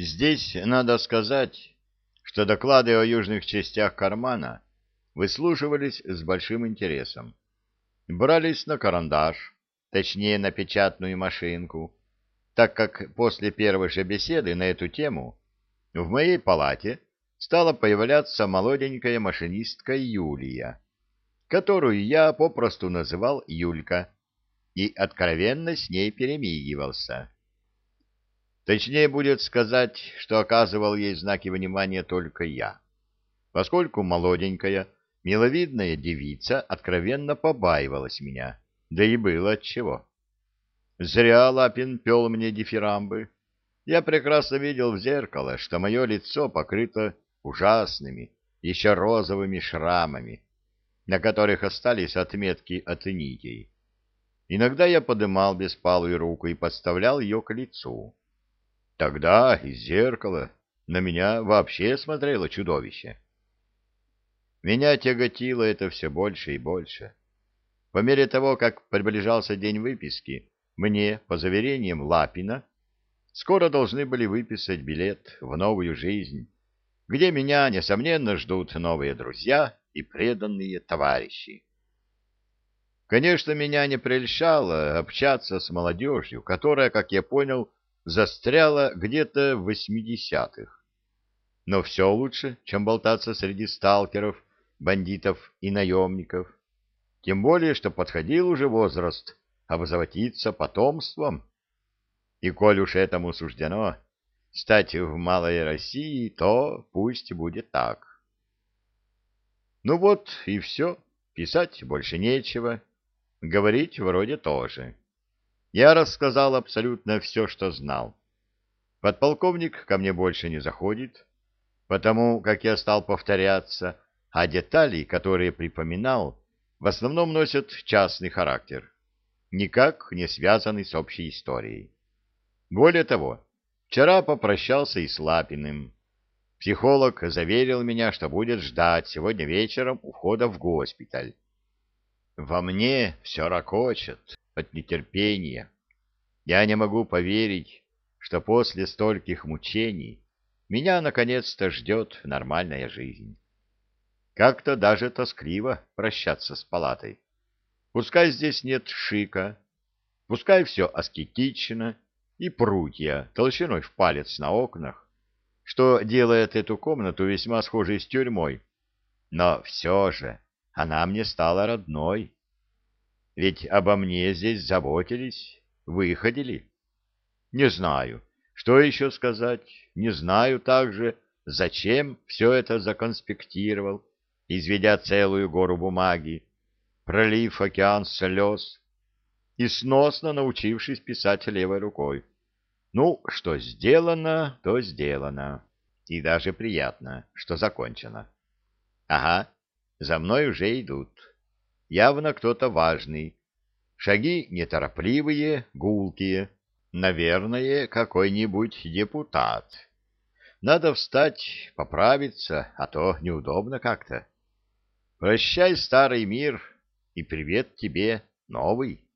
Здесь надо сказать, что доклады о южных частях кармана выслушивались с большим интересом. Брались на карандаш, точнее на печатную машинку, так как после первой же беседы на эту тему в моей палате стала появляться молоденькая машинистка Юлия, которую я попросту называл Юлька, и откровенно с ней перемигивался. Точнее будет сказать, что оказывал ей знаки внимания только я, поскольку молоденькая, миловидная девица откровенно побаивалась меня, да и было отчего. Зря Лапин пел мне дифирамбы. Я прекрасно видел в зеркало, что мое лицо покрыто ужасными, еще розовыми шрамами, на которых остались отметки от нитей. Иногда я подымал беспалую руку и подставлял ее к лицу. Тогда из зеркала на меня вообще смотрело чудовище. Меня тяготило это все больше и больше. По мере того, как приближался день выписки, мне, по заверениям Лапина, скоро должны были выписать билет в новую жизнь, где меня, несомненно, ждут новые друзья и преданные товарищи. Конечно, меня не прельщало общаться с молодежью, которая, как я понял, застряла где-то в восьмидесятых. Но все лучше, чем болтаться среди сталкеров, бандитов и наемников. Тем более, что подходил уже возраст обзаводиться потомством. И коль уж этому суждено стать в малой России, то пусть будет так. Ну вот и все, писать больше нечего, говорить вроде тоже. Я рассказал абсолютно все, что знал. Подполковник ко мне больше не заходит, потому как я стал повторяться, а детали, которые припоминал, в основном носят частный характер, никак не связанный с общей историей. Более того, вчера попрощался и с Лапиным. Психолог заверил меня, что будет ждать сегодня вечером у входа в госпиталь. Во мне все ракочет от нетерпения. Я не могу поверить, что после стольких мучений меня наконец-то ждет нормальная жизнь. Как-то даже тоскливо прощаться с палатой. Пускай здесь нет шика, пускай все аскетично и прутья толщиной в палец на окнах, что делает эту комнату весьма схожей с тюрьмой, но все же она мне стала родной. Ведь обо мне здесь заботились, выходили. Не знаю, что еще сказать, не знаю также, зачем все это законспектировал, изведя целую гору бумаги, пролив океан слез и сносно научившись писать левой рукой. Ну, что сделано, то сделано. И даже приятно, что закончено. Ага, за мной уже идут явно кто-то важный. Шаги неторопливые, гулкие. Наверное, какой-нибудь депутат. Надо встать, поправиться, а то неудобно как-то. Прощай, старый мир, и привет тебе, новый.